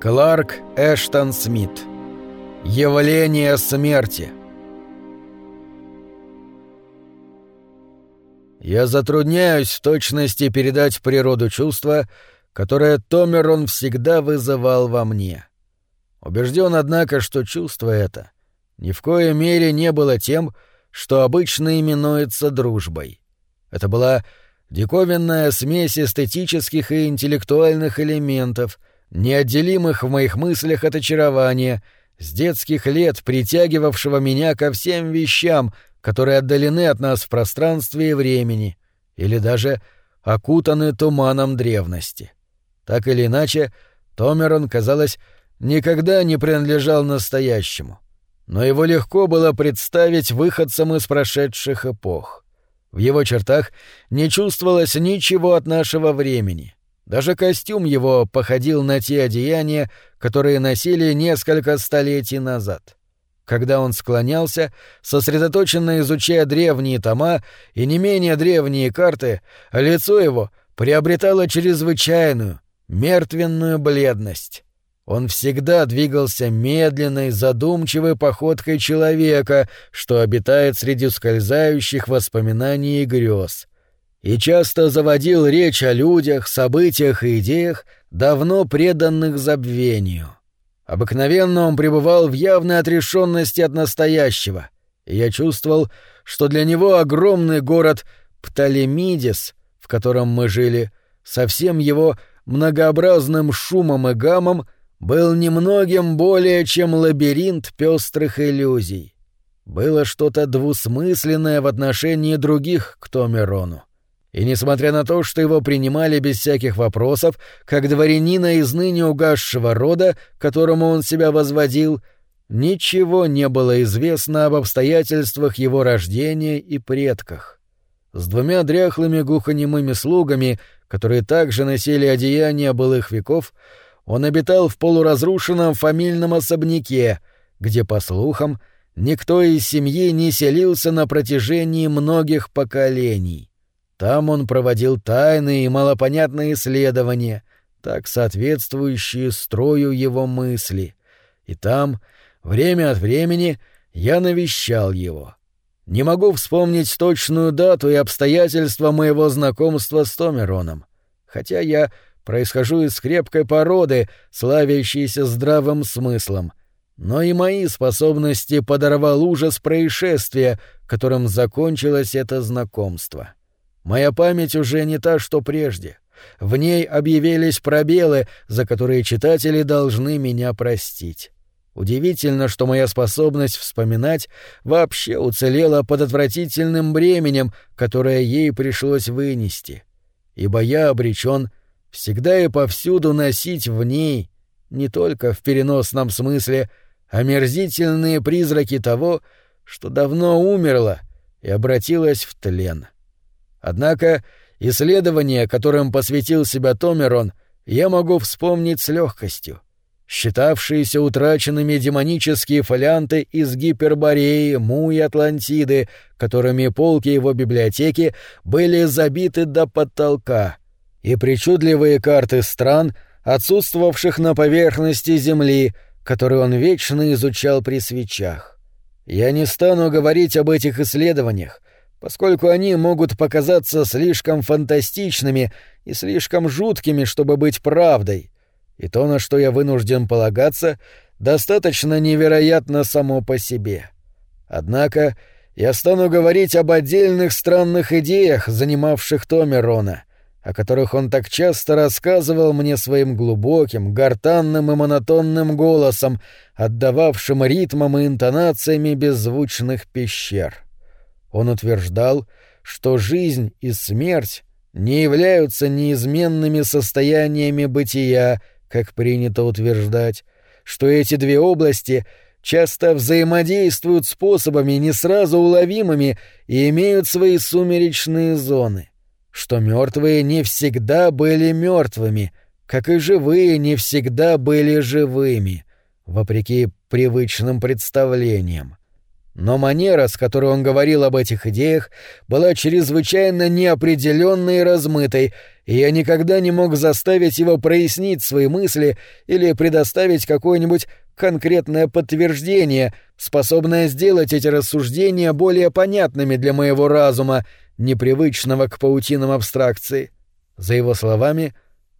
Кларк Эштон Смит. Явление смерти. Я затрудняюсь в точности передать природу чувства, которое Томерон всегда вызывал во мне. Убежден, однако, что чувство это ни в коей мере не было тем, что обычно именуется дружбой. Это была диковинная смесь эстетических и интеллектуальных элементов, неотделимых в моих мыслях от очарования, с детских лет притягивавшего меня ко всем вещам, которые отдалены от нас в пространстве и времени, или даже окутаны туманом древности. Так или иначе, Томерон, казалось, никогда не принадлежал настоящему, но его легко было представить выходцем из прошедших эпох. В его чертах не чувствовалось ничего от нашего времени. Даже костюм его походил на те одеяния, которые носили несколько столетий назад. Когда он склонялся, сосредоточенно изучая древние тома и не менее древние карты, лицо его приобретало чрезвычайную, мертвенную бледность. Он всегда двигался медленной, задумчивой походкой человека, что обитает среди скользающих воспоминаний и грез. И часто заводил речь о людях, событиях и идеях, давно преданных забвению. Обыкновенно он пребывал в явной отрешенности от настоящего, и я чувствовал, что для него огромный город Птолемидис, в котором мы жили, со всем его многообразным шумом и гамом был немногим более, чем лабиринт пестрых иллюзий. Было что-то двусмысленное в отношении других к Томерону. И несмотря на то, что его принимали без всяких вопросов, как дворянина из ныне угасшего рода, которому он себя возводил, ничего не было известно об обстоятельствах его рождения и предках. С двумя дряхлыми глухонемыми слугами, которые также носили одеяния былых веков, он обитал в полуразрушенном фамильном особняке, где, по слухам, никто из семьи не селился на протяжении многих поколений. Там он проводил тайные и малопонятные исследования, так соответствующие строю его мысли. И там, время от времени, я навещал его. Не могу вспомнить точную дату и обстоятельства моего знакомства с Томероном, хотя я происхожу из крепкой породы, славящейся здравым смыслом. Но и мои способности подорвал ужас происшествия, которым закончилось это знакомство. Моя память уже не та, что прежде. В ней объявились пробелы, за которые читатели должны меня простить. Удивительно, что моя способность вспоминать вообще уцелела под отвратительным бременем, которое ей пришлось вынести. Ибо я обречен всегда и повсюду носить в ней, не только в переносном смысле, омерзительные призраки того, что давно умерло и обратилось в тлен. Однако исследования, которым посвятил себя Томерон, я могу вспомнить с легкостью. Считавшиеся утраченными демонические фолианты из Гипербореи, Му и Атлантиды, которыми полки его библиотеки были забиты до потолка — и причудливые карты стран, отсутствовавших на поверхности Земли, которые он вечно изучал при свечах. Я не стану говорить об этих исследованиях, поскольку они могут показаться слишком фантастичными и слишком жуткими, чтобы быть правдой, и то, на что я вынужден полагаться, достаточно невероятно само по себе. Однако я стану говорить об отдельных странных идеях, занимавших Томерона, о которых он так часто рассказывал мне своим глубоким, гортанным и монотонным голосом, отдававшим ритмом и интонациями беззвучных пещер. Он утверждал, что жизнь и смерть не являются неизменными состояниями бытия, как принято утверждать, что эти две области часто взаимодействуют способами не сразу уловимыми и имеют свои сумеречные зоны — что мертвые не всегда были мертвыми, как и живые не всегда были живыми, вопреки привычным представлениям. Но манера, с которой он говорил об этих идеях, была чрезвычайно неопределенной и размытой, и я никогда не мог заставить его прояснить свои мысли или предоставить какое-нибудь конкретное подтверждение, способное сделать эти рассуждения более понятными для моего разума, непривычного к паутинам абстракции. За его словами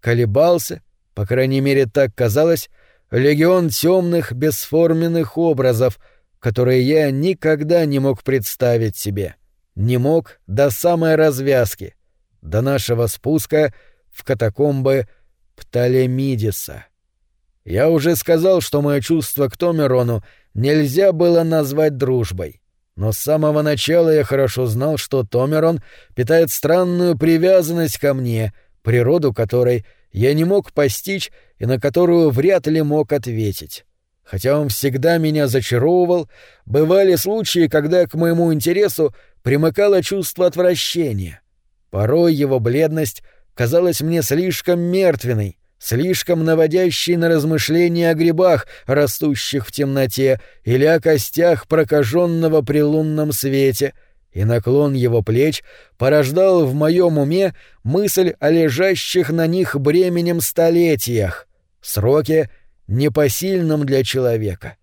колебался, по крайней мере так казалось, легион темных бесформенных образов, которые я никогда не мог представить себе. Не мог до самой развязки, до нашего спуска в катакомбы Птолемидиса. Я уже сказал, что мое чувство к Томерону нельзя было назвать дружбой. Но с самого начала я хорошо знал, что Томерон питает странную привязанность ко мне, природу которой я не мог постичь и на которую вряд ли мог ответить. Хотя он всегда меня зачаровывал, бывали случаи, когда к моему интересу примыкало чувство отвращения. Порой его бледность казалась мне слишком мертвенной, слишком наводящей на размышления о грибах, растущих в темноте, или о костях прокаженного при лунном свете, и наклон его плеч порождал в моем уме мысль о лежащих на них бременем столетиях, сроке непосильном для человека.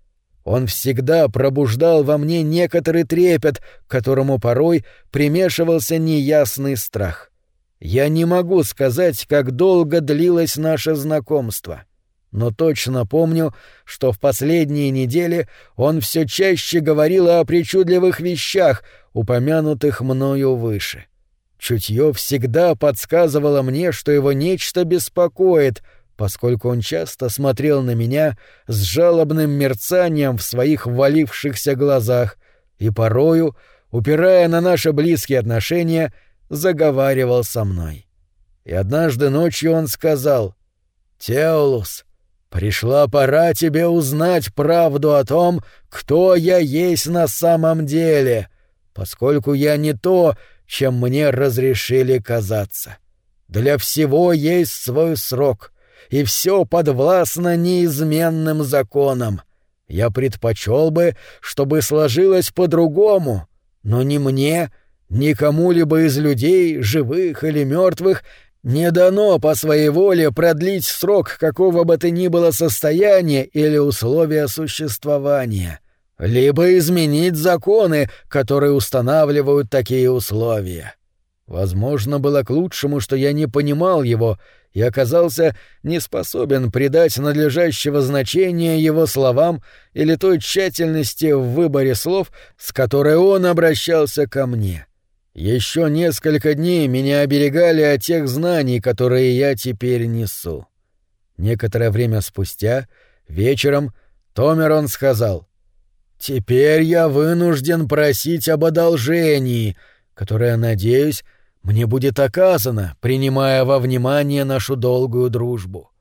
Он всегда пробуждал во мне некоторый трепет, которому порой примешивался неясный страх. Я не могу сказать, как долго длилось наше знакомство, но точно помню, что в последние недели он все чаще говорил о причудливых вещах, упомянутых мною выше. Чутье всегда подсказывало мне, что его нечто беспокоит, поскольку он часто смотрел на меня с жалобным мерцанием в своих ввалившихся глазах и порою, упирая на наши близкие отношения, — заговаривал со мной. И однажды ночью он сказал, «Теолус, пришла пора тебе узнать правду о том, кто я есть на самом деле, поскольку я не то, чем мне разрешили казаться. Для всего есть свой срок, и все подвластно неизменным законам. Я предпочел бы, чтобы сложилось по-другому, но не мне, Никому-либо из людей, живых или мертвых, не дано по своей воле продлить срок какого бы то ни было состояния или условия существования, либо изменить законы, которые устанавливают такие условия. Возможно, было к лучшему, что я не понимал его и оказался не способен придать надлежащего значения его словам или той тщательности в выборе слов, с которой он обращался ко мне. Еще несколько дней меня оберегали от тех знаний, которые я теперь несу. Некоторое время спустя, вечером, Томерон сказал, «Теперь я вынужден просить об одолжении, которое, надеюсь, мне будет оказано, принимая во внимание нашу долгую дружбу.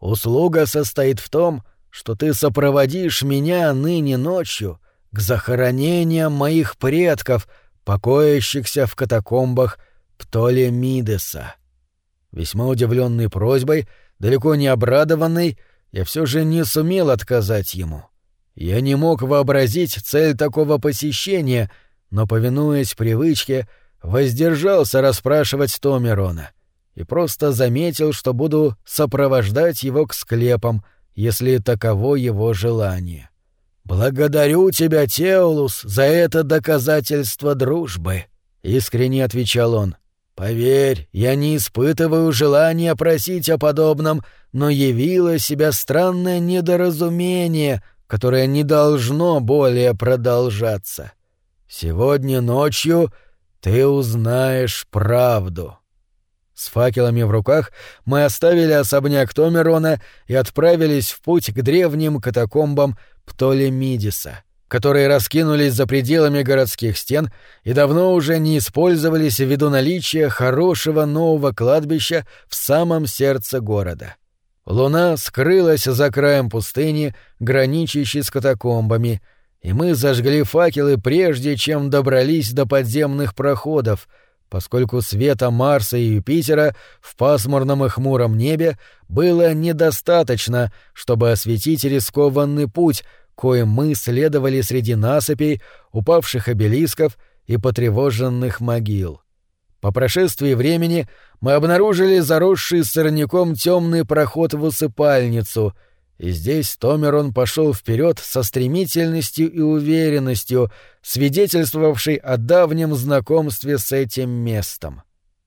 Услуга состоит в том, что ты сопроводишь меня ныне ночью к захоронениям моих предков — покоящихся в катакомбах Птолемидеса. Весьма удивленный просьбой, далеко не обрадованный, я все же не сумел отказать ему. Я не мог вообразить цель такого посещения, но, повинуясь привычке, воздержался расспрашивать Томерона и просто заметил, что буду сопровождать его к склепам, если таково его желание. «Благодарю тебя, Теолус, за это доказательство дружбы», — искренне отвечал он. «Поверь, я не испытываю желания просить о подобном, но явило себя странное недоразумение, которое не должно более продолжаться. Сегодня ночью ты узнаешь правду». С факелами в руках мы оставили особняк Томерона и отправились в путь к древним катакомбам Птолемидиса, которые раскинулись за пределами городских стен и давно уже не использовались ввиду наличия хорошего нового кладбища в самом сердце города. Луна скрылась за краем пустыни, граничащей с катакомбами, и мы зажгли факелы прежде, чем добрались до подземных проходов — поскольку света Марса и Юпитера в пасмурном и хмуром небе было недостаточно, чтобы осветить рискованный путь, коим мы следовали среди насыпей, упавших обелисков и потревоженных могил. По прошествии времени мы обнаружили заросший сорняком темный проход в усыпальницу, и здесь Томерон пошел вперед со стремительностью и уверенностью, свидетельствовавшей о давнем знакомстве с этим местом.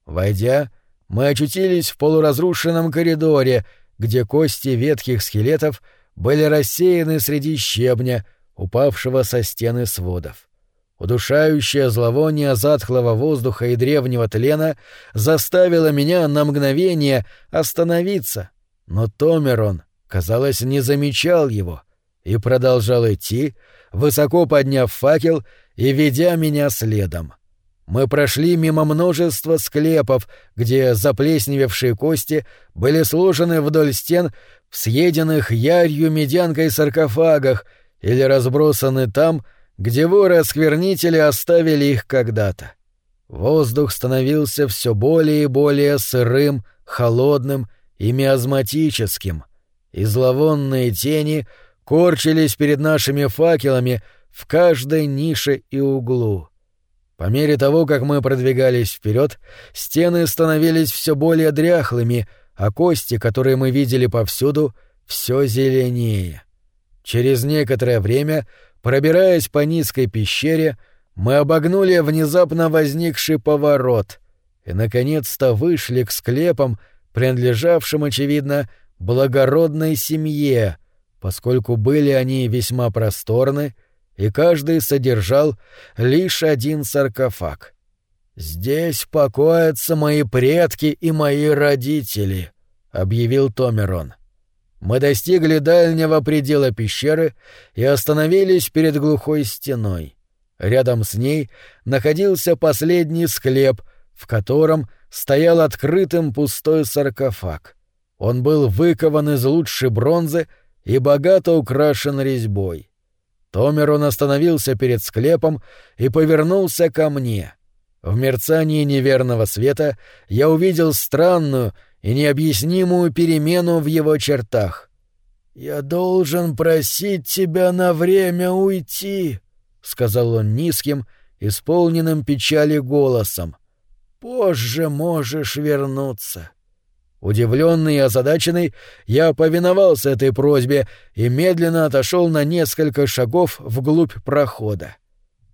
Войдя, мы очутились в полуразрушенном коридоре, где кости ветхих скелетов были рассеяны среди щебня, упавшего со стены сводов. Удушающее зловоние затхлого воздуха и древнего тлена заставило меня на мгновение остановиться, но Томерон, казалось, не замечал его и продолжал идти, высоко подняв факел и ведя меня следом. Мы прошли мимо множества склепов, где заплесневевшие кости были сложены вдоль стен в съеденных ярью медянкой саркофагах или разбросаны там, где воры-осквернители оставили их когда-то. Воздух становился все более и более сырым, холодным и миазматическим, и зловонные тени корчились перед нашими факелами в каждой нише и углу. По мере того, как мы продвигались вперед, стены становились все более дряхлыми, а кости, которые мы видели повсюду, все зеленее. Через некоторое время Пробираясь по низкой пещере, мы обогнули внезапно возникший поворот и, наконец-то, вышли к склепам, принадлежавшим, очевидно, благородной семье, поскольку были они весьма просторны, и каждый содержал лишь один саркофаг. «Здесь покоятся мои предки и мои родители», — объявил Томерон. Мы достигли дальнего предела пещеры и остановились перед глухой стеной. Рядом с ней находился последний склеп, в котором стоял открытым пустой саркофаг. Он был выкован из лучшей бронзы и богато украшен резьбой. Томерон остановился перед склепом и повернулся ко мне. В мерцании неверного света я увидел странную, и необъяснимую перемену в его чертах. «Я должен просить тебя на время уйти», — сказал он низким, исполненным печали голосом. «Позже можешь вернуться». Удивленный и озадаченный, я повиновался этой просьбе и медленно отошел на несколько шагов вглубь прохода.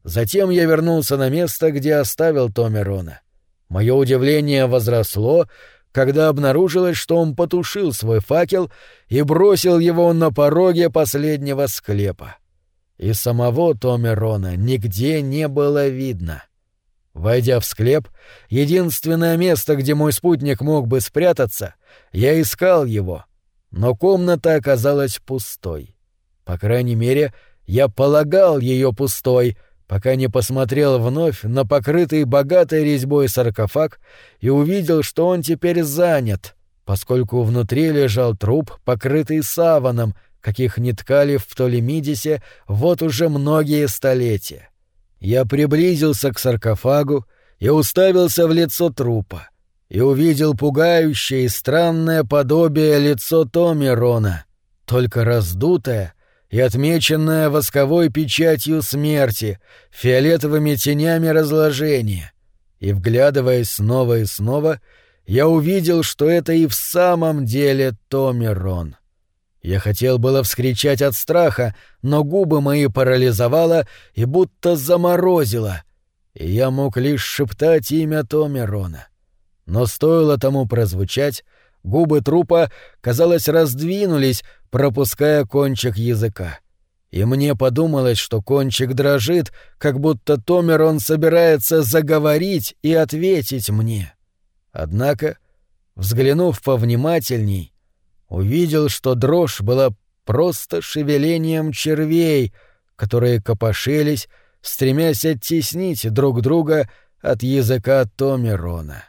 Затем я вернулся на место, где оставил Томерона. Мое удивление возросло, когда обнаружилось, что он потушил свой факел и бросил его на пороге последнего склепа. И самого Томерона нигде не было видно. Войдя в склеп, единственное место, где мой спутник мог бы спрятаться, я искал его, но комната оказалась пустой. По крайней мере, я полагал ее пустой, пока не посмотрел вновь на покрытый богатой резьбой саркофаг и увидел, что он теперь занят, поскольку внутри лежал труп, покрытый саваном, каких не ткали в Птолемидисе вот уже многие столетия. Я приблизился к саркофагу и уставился в лицо трупа, и увидел пугающее и странное подобие лицо Томирона, только раздутое, и отмеченная восковой печатью смерти, фиолетовыми тенями разложения. И, вглядываясь снова и снова, я увидел, что это и в самом деле Томирон. Я хотел было вскричать от страха, но губы мои парализовало и будто заморозило, и я мог лишь шептать имя Томирона. Но стоило тому прозвучать, Губы трупа, казалось, раздвинулись, пропуская кончик языка. И мне подумалось, что кончик дрожит, как будто Томер собирается заговорить и ответить мне. Однако, взглянув повнимательней, увидел, что дрожь была просто шевелением червей, которые копошились, стремясь оттеснить друг друга от языка Томерона.